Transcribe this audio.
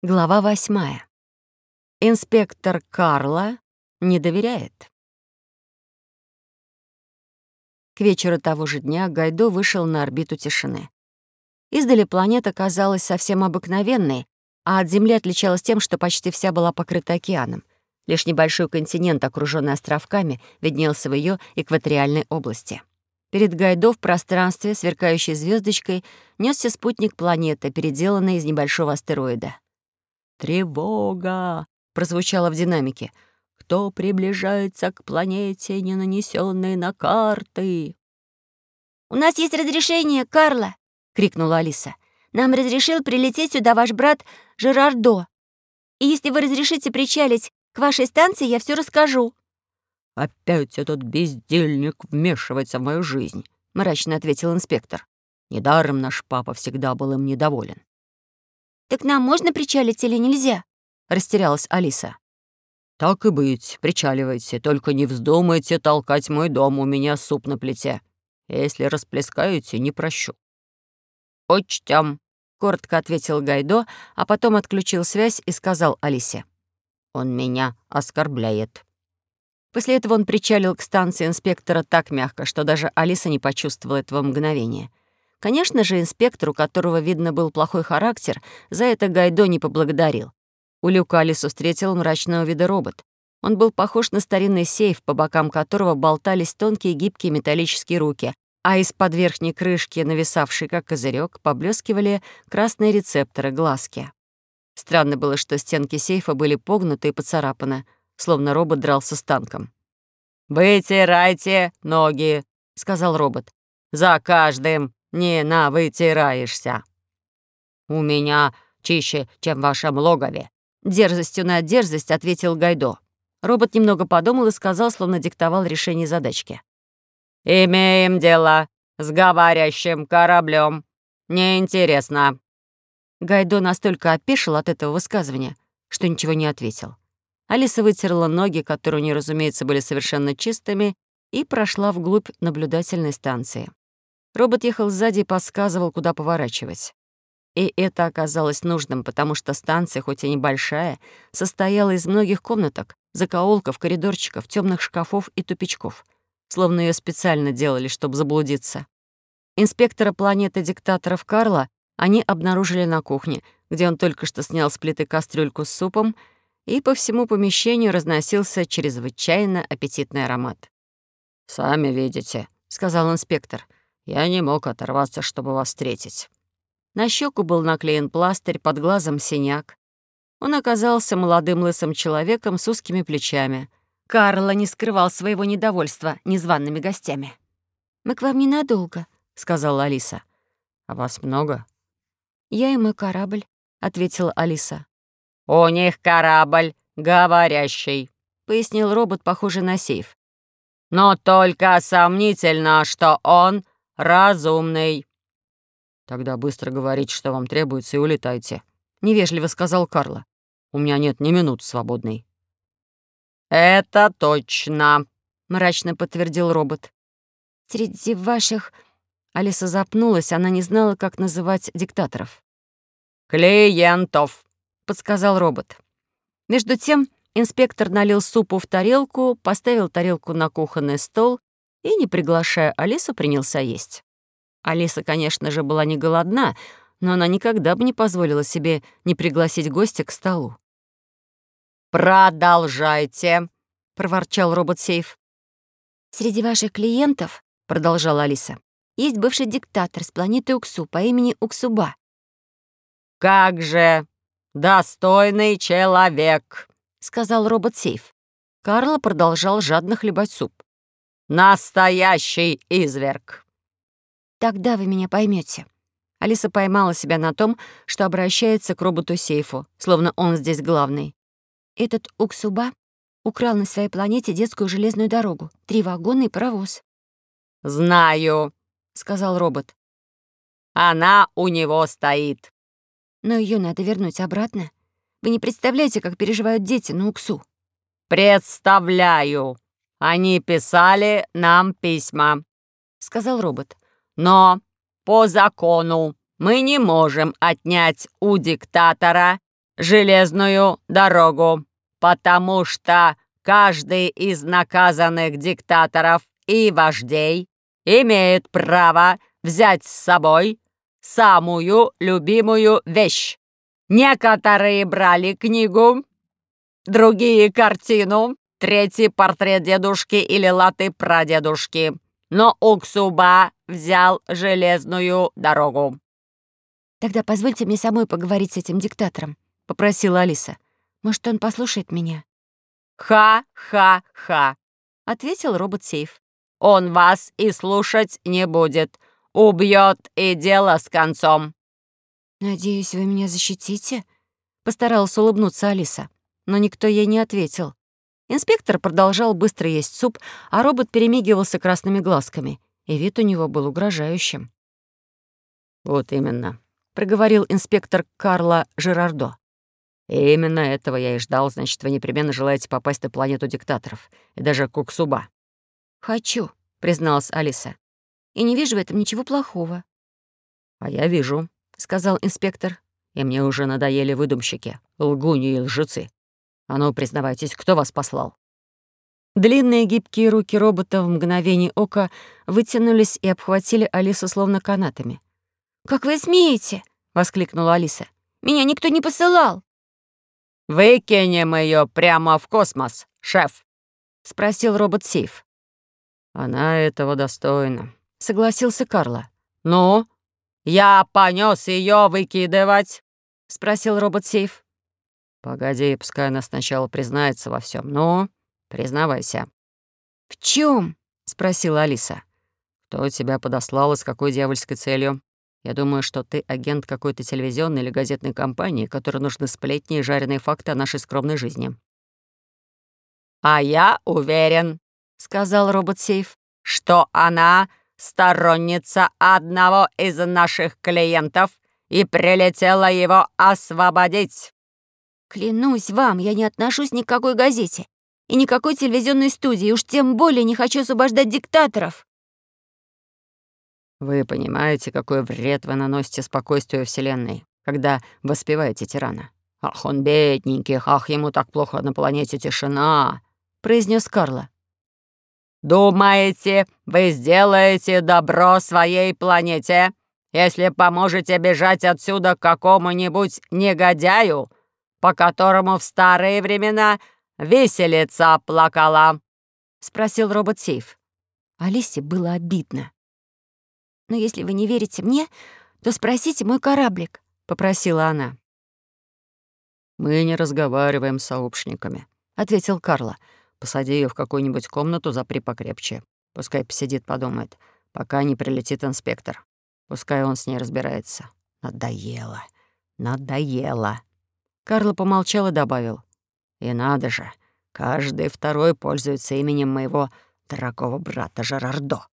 Глава восьмая. Инспектор Карла не доверяет. К вечеру того же дня Гайдо вышел на орбиту тишины. Издали планета казалась совсем обыкновенной, а от Земли отличалась тем, что почти вся была покрыта океаном. Лишь небольшой континент, окруженный островками, виднелся в ее экваториальной области. Перед Гайдо в пространстве, сверкающей звездочкой, несся спутник планеты, переделанный из небольшого астероида. «Тревога!» — прозвучало в динамике. «Кто приближается к планете, не нанесенной на карты?» «У нас есть разрешение, Карла!» — крикнула Алиса. «Нам разрешил прилететь сюда ваш брат Жерардо. И если вы разрешите причалить к вашей станции, я все расскажу». «Опять этот бездельник вмешивается в мою жизнь», — мрачно ответил инспектор. «Недаром наш папа всегда был им недоволен». «Так нам можно причалить или нельзя?» — растерялась Алиса. «Так и быть, причаливайте, только не вздумайте толкать мой дом, у меня суп на плите. Если расплескаете, не прощу». «Учтём», — коротко ответил Гайдо, а потом отключил связь и сказал Алисе. «Он меня оскорбляет». После этого он причалил к станции инспектора так мягко, что даже Алиса не почувствовала этого мгновения. Конечно же, инспектору, которого, видно, был плохой характер, за это Гайдо не поблагодарил. У люка Алису встретил мрачного вида робот. Он был похож на старинный сейф, по бокам которого болтались тонкие гибкие металлические руки, а из-под верхней крышки, нависавшей как козырек, поблескивали красные рецепторы, глазки. Странно было, что стенки сейфа были погнуты и поцарапаны, словно робот дрался с танком. «Вытирайте ноги», — сказал робот. «За каждым не навытираешься. У меня чище, чем в вашем логове. Дерзостью на дерзость ответил Гайдо. Робот немного подумал и сказал, словно диктовал решение задачки. «Имеем дело с говорящим кораблем. Неинтересно». Гайдо настолько опешил от этого высказывания, что ничего не ответил. Алиса вытерла ноги, которые у нее, разумеется, были совершенно чистыми, и прошла вглубь наблюдательной станции. Робот ехал сзади и подсказывал, куда поворачивать. И это оказалось нужным, потому что станция, хоть и небольшая, состояла из многих комнаток, закоулков, коридорчиков, темных шкафов и тупичков. Словно ее специально делали, чтобы заблудиться. Инспектора планеты диктаторов Карла они обнаружили на кухне, где он только что снял с плиты кастрюльку с супом, и по всему помещению разносился чрезвычайно аппетитный аромат. «Сами видите», — сказал инспектор — я не мог оторваться, чтобы вас встретить. На щеку был наклеен пластырь, под глазом синяк. Он оказался молодым лысым человеком с узкими плечами. Карла не скрывал своего недовольства незваными гостями. «Мы к вам ненадолго», — сказала Алиса. «А вас много?» «Я и мой корабль», — ответила Алиса. «У них корабль говорящий», — пояснил робот, похожий на сейф. «Но только сомнительно, что он разумный». «Тогда быстро говорите, что вам требуется, и улетайте», — невежливо сказал Карло. «У меня нет ни минут свободной». «Это точно», — мрачно подтвердил робот. «Среди ваших...» Алиса запнулась, она не знала, как называть диктаторов. «Клиентов», — подсказал робот. Между тем инспектор налил супу в тарелку, поставил тарелку на кухонный стол и, не приглашая Алису, принялся есть. Алиса, конечно же, была не голодна, но она никогда бы не позволила себе не пригласить гостя к столу. «Продолжайте», — проворчал робот-сейф. «Среди ваших клиентов», — продолжала Алиса, «есть бывший диктатор с планеты Уксу по имени Уксуба». «Как же достойный человек», — сказал робот-сейф. Карл продолжал жадно хлебать суп. Настоящий изверг!» «Тогда вы меня поймете. Алиса поймала себя на том, что обращается к роботу-сейфу, словно он здесь главный. Этот Уксуба украл на своей планете детскую железную дорогу, три вагона и паровоз. «Знаю», — сказал робот. «Она у него стоит». «Но ее надо вернуть обратно. Вы не представляете, как переживают дети на Уксу». «Представляю», «Они писали нам письма», — сказал робот. «Но по закону мы не можем отнять у диктатора железную дорогу, потому что каждый из наказанных диктаторов и вождей имеет право взять с собой самую любимую вещь. Некоторые брали книгу, другие — картину, третий — портрет дедушки или латы прадедушки. Но Уксуба взял железную дорогу. «Тогда позвольте мне самой поговорить с этим диктатором», — попросила Алиса. «Может, он послушает меня?» «Ха-ха-ха», — ответил робот-сейф. «Он вас и слушать не будет. Убьет и дело с концом». «Надеюсь, вы меня защитите?» — постаралась улыбнуться Алиса, но никто ей не ответил. Инспектор продолжал быстро есть суп, а робот перемигивался красными глазками, и вид у него был угрожающим. «Вот именно», — проговорил инспектор Карла Жерардо. И именно этого я и ждал, значит, вы непременно желаете попасть на планету диктаторов и даже Куксуба. «Хочу», — призналась Алиса. «И не вижу в этом ничего плохого». «А я вижу», — сказал инспектор. «И мне уже надоели выдумщики, лгуни и лжецы. А ну, признавайтесь, кто вас послал?» Длинные гибкие руки робота в мгновение ока вытянулись и обхватили Алису словно канатами. «Как вы смеете?» — воскликнула Алиса. «Меня никто не посылал!» «Выкинем ее прямо в космос, шеф!» — спросил робот-сейф. «Она этого достойна», — согласился Карло. «Ну, я понес ее выкидывать?» — спросил робот-сейф. «Погоди, пускай она сначала признается во всем. Ну, признавайся». «В чем? спросила Алиса. «Кто тебя подослал и с какой дьявольской целью?» Я думаю, что ты агент какой-то телевизионной или газетной компании, которой нужны сплетни и жареные факты о нашей скромной жизни». «А я уверен», — сказал робот-сейф, «что она сторонница одного из наших клиентов и прилетела его освободить». «Клянусь вам, я не отношусь ни к какой газете и никакой телевизионной студии, уж тем более не хочу освобождать диктаторов». Вы понимаете, какой вред вы наносите спокойствию Вселенной, когда воспеваете тирана? Ах, он бедненький, ах, ему так плохо на планете тишина, произнес Карла. Думаете, вы сделаете добро своей планете, если поможете бежать отсюда какому-нибудь негодяю, по которому в старые времена виселица плакала?» — спросил робот Сейф. Алисе было обидно. Но если вы не верите мне, то спросите мой кораблик», — попросила она. «Мы не разговариваем с сообщниками», — ответил Карла. «Посади ее в какую-нибудь комнату, запри покрепче. Пускай посидит, подумает, пока не прилетит инспектор. Пускай он с ней разбирается. Надоело, надоело». Карло помолчал и добавил. «И надо же, каждый второй пользуется именем моего дорогого брата Жерардо».